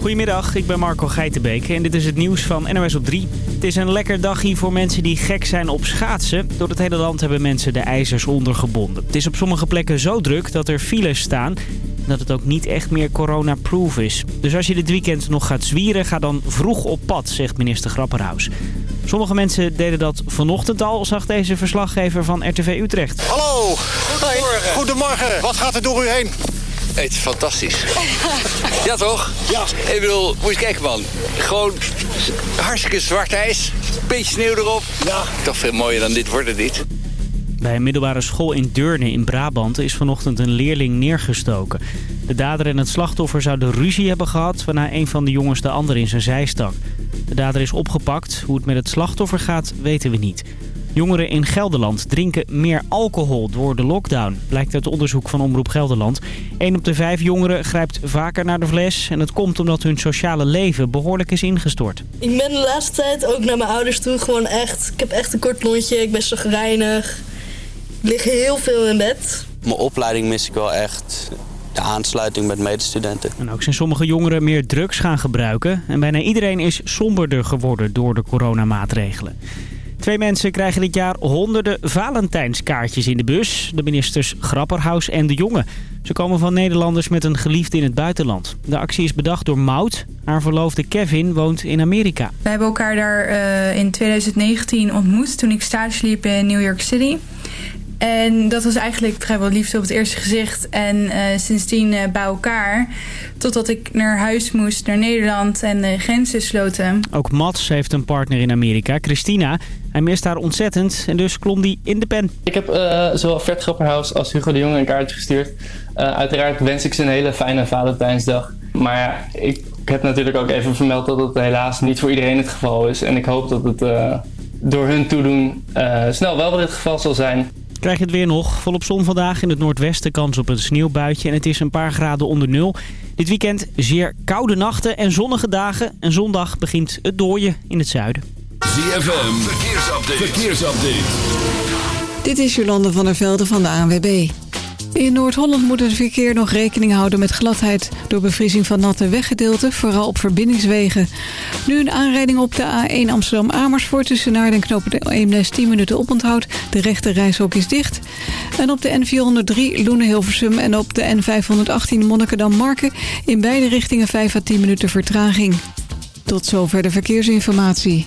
Goedemiddag, ik ben Marco Geitenbeek en dit is het nieuws van NOS op 3. Het is een lekker dagje voor mensen die gek zijn op schaatsen. Door het hele land hebben mensen de ijzers ondergebonden. Het is op sommige plekken zo druk dat er files staan... en dat het ook niet echt meer corona-proof is. Dus als je dit weekend nog gaat zwieren, ga dan vroeg op pad, zegt minister Grapperhaus. Sommige mensen deden dat vanochtend al, zag deze verslaggever van RTV Utrecht. Hallo. Goedemorgen. Goedemorgen. Wat gaat er door u heen? Het is fantastisch. ja, toch? Ja. Ik bedoel, moet je kijken, man. Gewoon hartstikke zwart ijs. Beetje sneeuw erop. Ja. Toch veel mooier dan dit wordt het niet. Bij een middelbare school in Deurne in Brabant is vanochtend een leerling neergestoken. De dader en het slachtoffer zouden ruzie hebben gehad... waarna een van de jongens de ander in zijn zij stak. De dader is opgepakt. Hoe het met het slachtoffer gaat, weten we niet. Jongeren in Gelderland drinken meer alcohol door de lockdown. Blijkt uit onderzoek van Omroep Gelderland. 1 op de 5 jongeren grijpt vaker naar de fles. En het komt omdat hun sociale leven behoorlijk is ingestort. Ik ben de laatste tijd ook naar mijn ouders toe gewoon echt... Ik heb echt een kort lontje, ik ben zo gereinig. Ik lig heel veel in bed. Mijn opleiding mis ik wel echt. De aansluiting met medestudenten. En ook zijn sommige jongeren meer drugs gaan gebruiken. En bijna iedereen is somberder geworden door de coronamaatregelen. Twee mensen krijgen dit jaar honderden Valentijnskaartjes in de bus. De ministers Grapperhaus en De Jonge. Ze komen van Nederlanders met een geliefde in het buitenland. De actie is bedacht door Maud. Haar verloofde Kevin woont in Amerika. We hebben elkaar daar uh, in 2019 ontmoet toen ik stage liep in New York City. En dat was eigenlijk vrijwel liefde op het eerste gezicht. En uh, sindsdien uh, bij elkaar. Totdat ik naar huis moest, naar Nederland en de grenzen sloten. Ook Mats heeft een partner in Amerika, Christina. Hij mist haar ontzettend en dus klom die in de pen. Ik heb uh, zowel Fred Grapperhaus als Hugo de Jonge een kaartje gestuurd. uiteraard wens ik ze een hele fijne Valentijnsdag. Maar ja, ik heb natuurlijk ook even vermeld dat het helaas niet voor iedereen het geval is. En ik hoop dat het door hun toedoen snel wel weer het geval zal zijn. Krijg je het weer nog. Volop zon vandaag in het noordwesten. Kans op een sneeuwbuitje. En het is een paar graden onder nul. Dit weekend zeer koude nachten en zonnige dagen. En zondag begint het dooien in het zuiden. ZFM. Verkeersupdate. Verkeersupdate. Dit is Jolande van der Velde van de ANWB. In Noord-Holland moet het verkeer nog rekening houden met gladheid... door bevriezing van natte weggedeelten, vooral op verbindingswegen. Nu een aanrijding op de A1 Amsterdam-Amersfoort... tussen Naarden en Knopen de Eemnes 10 minuten oponthoud. De rechte reishok is dicht. En op de N403 Loenen-Hilversum en op de N518 Monnikendam-Marken... in beide richtingen 5 à 10 minuten vertraging. Tot zover de verkeersinformatie.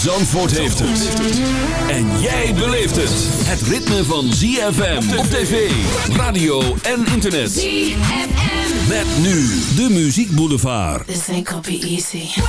Zandvoort heeft het. En jij beleeft het. Het ritme van ZFM op tv, radio en internet. ZFM. Met nu de Muziek Boulevard. This ain't gonna be easy.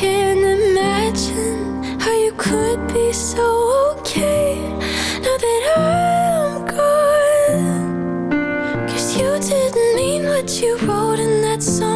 can't imagine how you could be so okay now that I'm you didn't mean what you wrote in that song.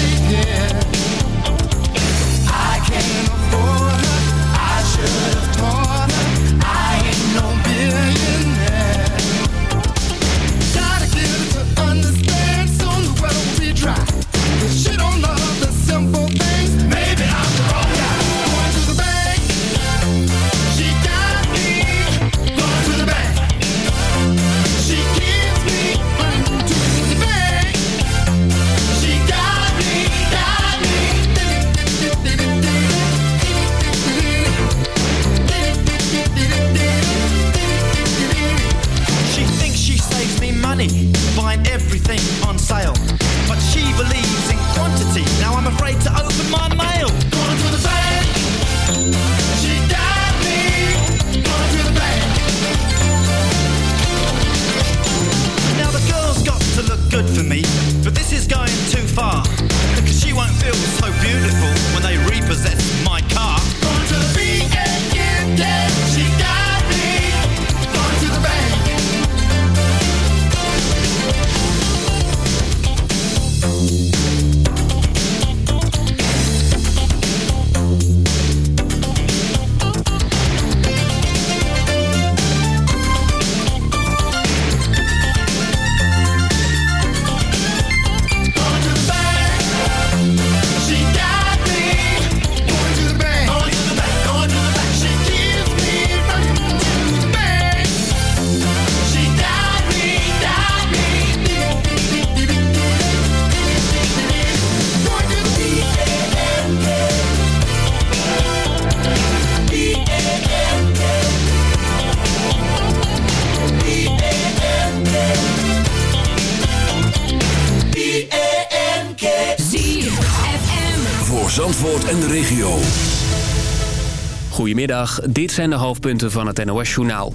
Dit zijn de hoofdpunten van het NOS-journaal.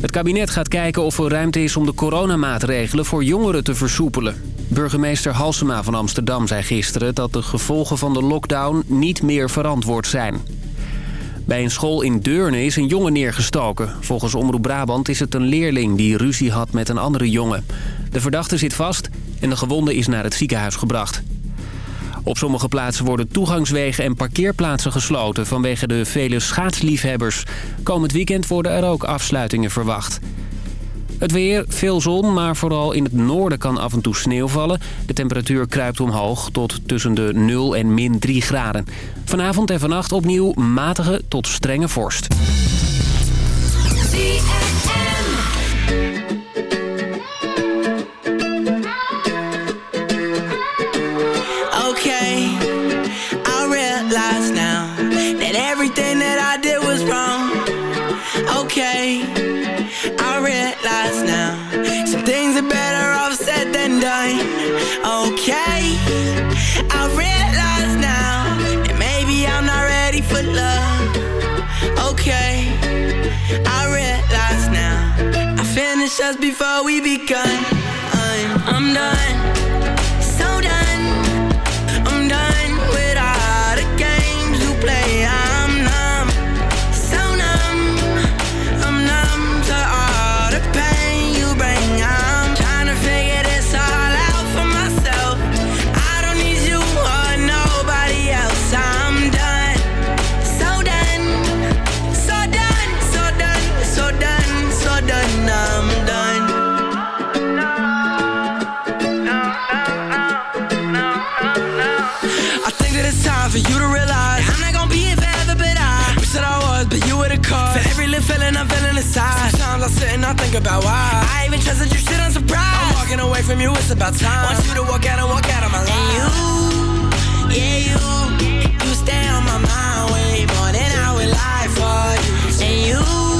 Het kabinet gaat kijken of er ruimte is om de coronamaatregelen voor jongeren te versoepelen. Burgemeester Halsema van Amsterdam zei gisteren dat de gevolgen van de lockdown niet meer verantwoord zijn. Bij een school in Deurne is een jongen neergestoken. Volgens Omroep Brabant is het een leerling die ruzie had met een andere jongen. De verdachte zit vast en de gewonde is naar het ziekenhuis gebracht. Op sommige plaatsen worden toegangswegen en parkeerplaatsen gesloten... vanwege de vele schaatsliefhebbers. Komend weekend worden er ook afsluitingen verwacht. Het weer, veel zon, maar vooral in het noorden kan af en toe sneeuw vallen. De temperatuur kruipt omhoog tot tussen de 0 en min 3 graden. Vanavond en vannacht opnieuw matige tot strenge vorst. Okay, I realize now some things are better off said than done. Okay, I realize now that maybe I'm not ready for love. Okay, I realize now I finished just before we begun. About why I even trusted you, shit, I'm surprised. I'm walking away from you, it's about time. Want you to walk out and walk out of my life. And you, yeah, you, you stay on my mind way more than I would lie for you. And you,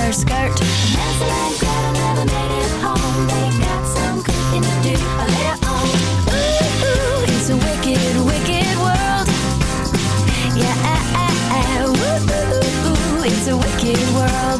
her skirt. Never made it home. They got some to do later on. Ooh, it's a wicked, wicked world. Yeah, ooh, ooh, ooh, it's a wicked world.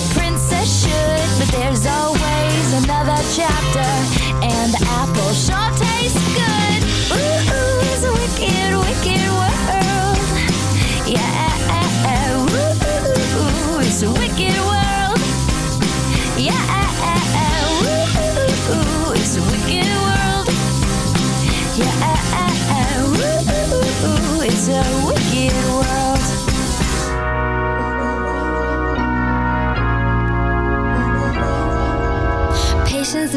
and the apple sure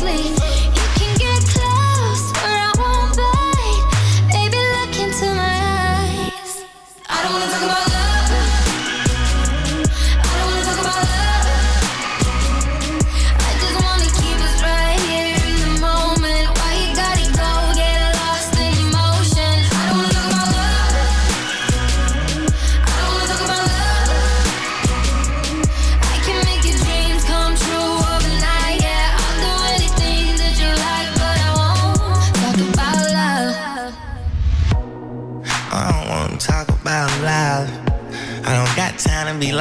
sleep.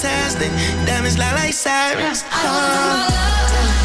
fantastic. Day. Like sirens. I don't know my love.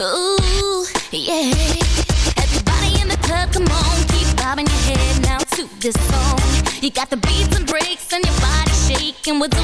Ooh, yeah. Everybody in the club, come on, keep bobbing your head now to this song. You got the beats and breaks and your body shaking with the